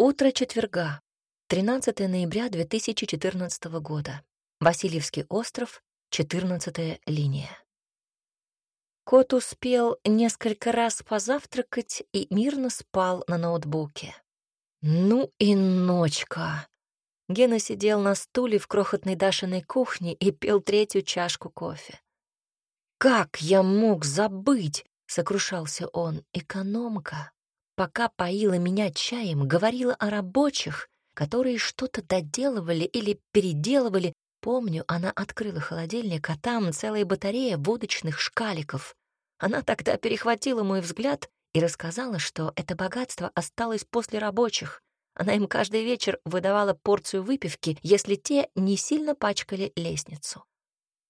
Утро четверга, 13 ноября 2014 года. Васильевский остров, 14 линия. Кот успел несколько раз позавтракать и мирно спал на ноутбуке. Ну и ночка. Гена сидел на стуле в крохотной Дашиной кухне и пил третью чашку кофе. «Как я мог забыть?» — сокрушался он. «Экономка, пока поила меня чаем, говорила о рабочих, которые что-то доделывали или переделывали. Помню, она открыла холодильник, а там целая батарея водочных шкаликов. Она тогда перехватила мой взгляд и рассказала, что это богатство осталось после рабочих. Она им каждый вечер выдавала порцию выпивки, если те не сильно пачкали лестницу.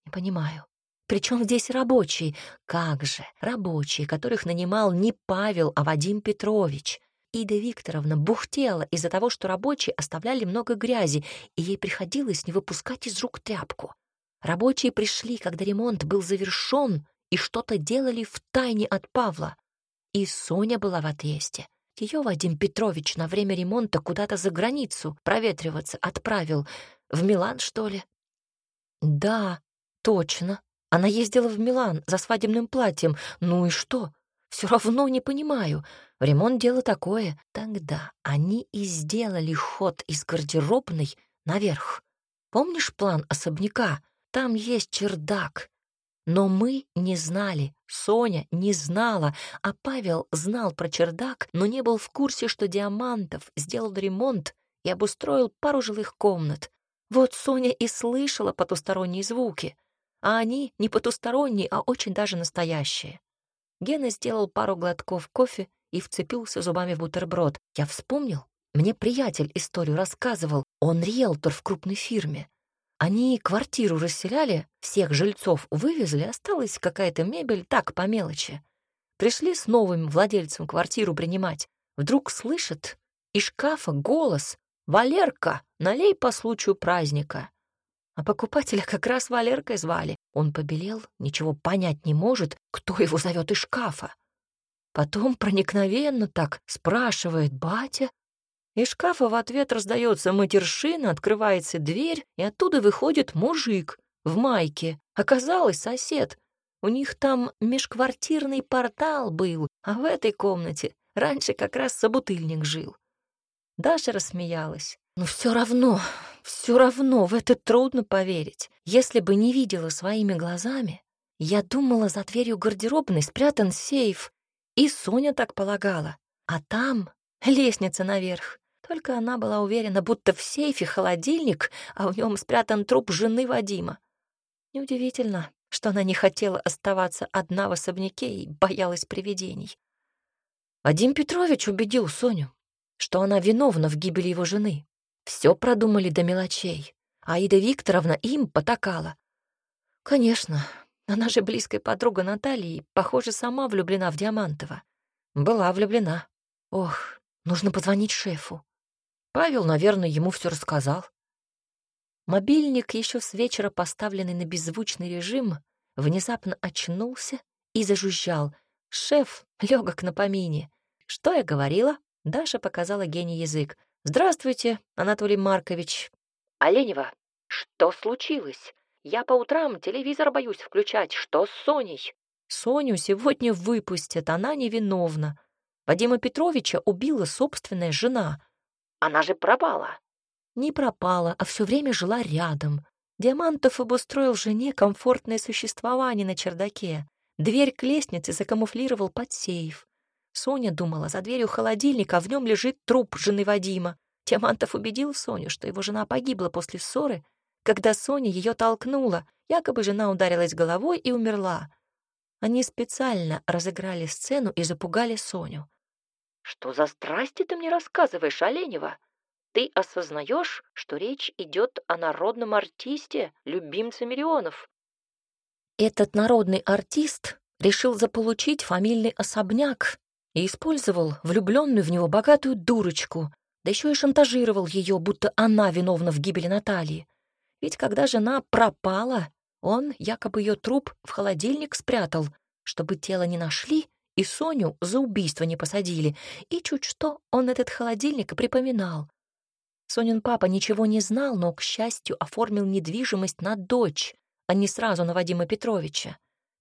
Не понимаю, причем здесь рабочие? Как же, рабочие, которых нанимал не Павел, а Вадим Петрович. Ида Викторовна бухтела из-за того, что рабочие оставляли много грязи, и ей приходилось не выпускать из рук тряпку. Рабочие пришли, когда ремонт был завершен, и что-то делали в тайне от Павла. И Соня была в отъезде. Ее Вадим Петрович на время ремонта куда-то за границу проветриваться отправил. В Милан, что ли? Да, точно. Она ездила в Милан за свадебным платьем. Ну и что? Все равно не понимаю. Ремонт — дело такое. Тогда они и сделали ход из гардеробной наверх. Помнишь план особняка? Там есть чердак. Но мы не знали, Соня не знала, а Павел знал про чердак, но не был в курсе, что Диамантов сделал ремонт и обустроил пару жилых комнат. Вот Соня и слышала потусторонние звуки — а они не потусторонние, а очень даже настоящие. Гена сделал пару глотков кофе и вцепился зубами в бутерброд. Я вспомнил, мне приятель историю рассказывал, он риэлтор в крупной фирме. Они квартиру расселяли, всех жильцов вывезли, осталась какая-то мебель, так, по мелочи. Пришли с новым владельцем квартиру принимать. Вдруг слышат из шкафа голос «Валерка, налей по случаю праздника». А покупателя как раз Валеркой звали. Он побелел, ничего понять не может, кто его зовет из шкафа. Потом проникновенно так спрашивает батя. Из шкафа в ответ раздается матершина, открывается дверь, и оттуда выходит мужик в майке. Оказалось, сосед. У них там межквартирный портал был, а в этой комнате раньше как раз собутыльник жил. Даша рассмеялась. Но все равно, все равно в это трудно поверить. Если бы не видела своими глазами, я думала, за дверью гардеробной спрятан сейф. И Соня так полагала. А там лестница наверх. Только она была уверена, будто в сейфе холодильник, а в нем спрятан труп жены Вадима. Неудивительно, что она не хотела оставаться одна в особняке и боялась привидений. Вадим Петрович убедил Соню, что она виновна в гибели его жены. Все продумали до мелочей. Аида Викторовна им потакала. Конечно, она же близкая подруга Натальи, похоже, сама влюблена в Диамантова. Была влюблена. Ох, нужно позвонить шефу. Павел, наверное, ему все рассказал. Мобильник, еще с вечера поставленный на беззвучный режим, внезапно очнулся и зажужжал. Шеф легок на помине. Что я говорила? Даша показала Гене язык. «Здравствуйте, Анатолий Маркович». «Оленева, что случилось? Я по утрам телевизор боюсь включать. Что с Соней?» «Соню сегодня выпустят, она невиновна. Вадима Петровича убила собственная жена. Она же пропала». Не пропала, а все время жила рядом. Диамантов обустроил жене комфортное существование на чердаке. Дверь к лестнице закамуфлировал под сейф. Соня думала, за дверью холодильника, в нем лежит труп жены Вадима. Тиамантов убедил Соню, что его жена погибла после ссоры, когда Соня ее толкнула, якобы жена ударилась головой и умерла. Они специально разыграли сцену и запугали Соню. «Что за страсти ты мне рассказываешь, Оленева? Ты осознаешь, что речь идет о народном артисте, любимце миллионов?» Этот народный артист решил заполучить фамильный особняк и использовал влюбленную в него богатую дурочку, да еще и шантажировал ее, будто она виновна в гибели Натальи. Ведь когда жена пропала, он якобы ее труп в холодильник спрятал, чтобы тело не нашли и Соню за убийство не посадили, и чуть что он этот холодильник припоминал. Сонин папа ничего не знал, но, к счастью, оформил недвижимость на дочь, а не сразу на Вадима Петровича.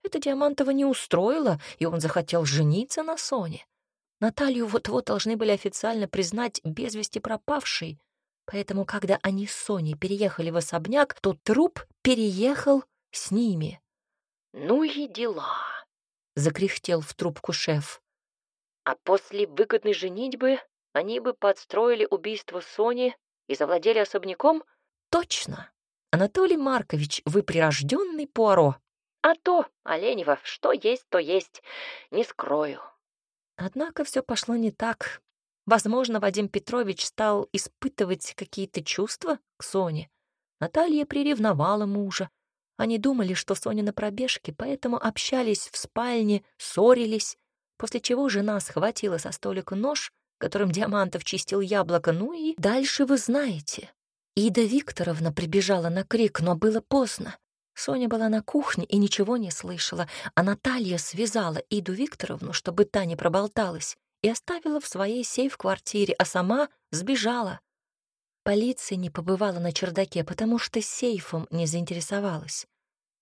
Это Диамантова не устроило, и он захотел жениться на Соне. Наталью вот-вот должны были официально признать без вести пропавшей, поэтому, когда они с Соней переехали в особняк, то труп переехал с ними. «Ну и дела», — закряхтел в трубку шеф. «А после выгодной женитьбы они бы подстроили убийство Сони и завладели особняком? Точно. Анатолий Маркович, вы прирожденный Пуаро. А то, Оленева, что есть, то есть. Не скрою. Однако все пошло не так. Возможно, Вадим Петрович стал испытывать какие-то чувства к Соне. Наталья приревновала мужа. Они думали, что Соня на пробежке, поэтому общались в спальне, ссорились, после чего жена схватила со столика нож которым Диамантов чистил яблоко, ну и дальше вы знаете. Ида Викторовна прибежала на крик, но было поздно. Соня была на кухне и ничего не слышала, а Наталья связала Иду Викторовну, чтобы та не проболталась, и оставила в своей сейф-квартире, а сама сбежала. Полиция не побывала на чердаке, потому что сейфом не заинтересовалась.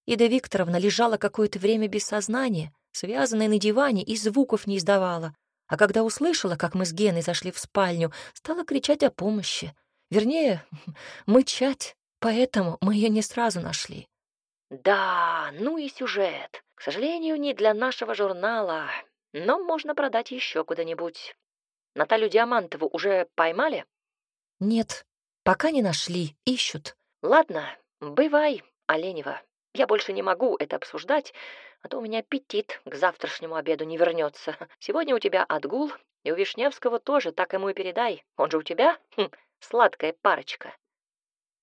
Ида Викторовна лежала какое-то время без сознания, связанная на диване, и звуков не издавала. А когда услышала, как мы с Геной зашли в спальню, стала кричать о помощи. Вернее, мычать, поэтому мы ее не сразу нашли. Да, ну и сюжет. К сожалению, не для нашего журнала, но можно продать еще куда-нибудь. Наталью Диамантову уже поймали? Нет, пока не нашли, ищут. Ладно, бывай, Оленева. Я больше не могу это обсуждать, а то у меня аппетит к завтрашнему обеду не вернется. Сегодня у тебя отгул, и у Вишневского тоже, так ему и передай. Он же у тебя хм, сладкая парочка».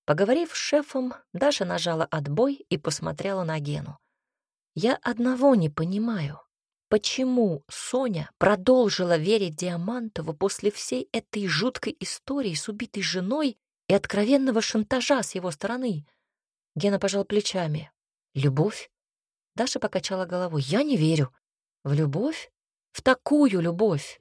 Поговорив с шефом, Даша нажала отбой и посмотрела на Гену. «Я одного не понимаю. Почему Соня продолжила верить Диамантову после всей этой жуткой истории с убитой женой и откровенного шантажа с его стороны?» Гена пожал плечами. Любовь? Даша покачала головой. Я не верю. В любовь? В такую любовь.